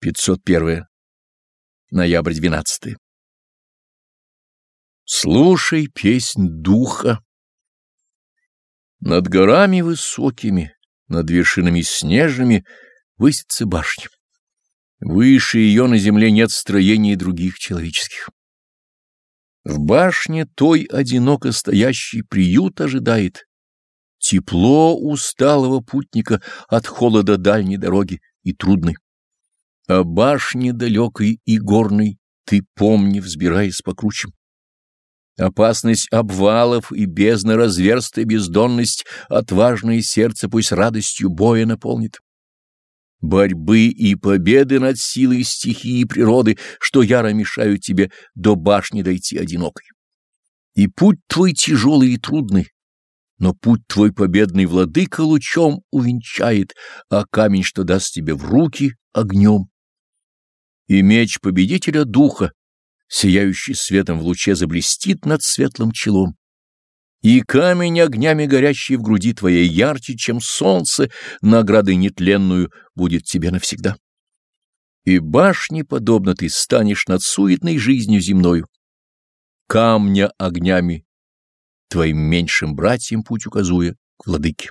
501. Ноябрь 12. Слушай песнь духа. Над горами высокими, над вершинами снежными высится башня. Выше ее на земле нет строений других человеческих. В башне той одиноко стоящий приют ожидает. Тепло усталого путника от холода дальней дороги и трудной. О башне далекой и горной ты помни, взбираясь по кручам. Опасность обвалов и бездна разверстая бездонность отважное сердце пусть радостью боя наполнит. Борьбы и победы над силой стихии и природы, что яро мешают тебе до башни дойти одинокой. И путь твой тяжелый и трудный, но путь твой победный владыка лучом увенчает, а камень, что даст тебе в руки, огнем и меч победителя духа, сияющий светом в луче, заблестит над светлым челом. И камень огнями горящий в груди твоей ярче, чем солнце, наградой нетленную будет тебе навсегда. И башни, подобно ты, станешь над суетной жизнью земною. Камня огнями твоим меньшим братьям путь указуя к владыке.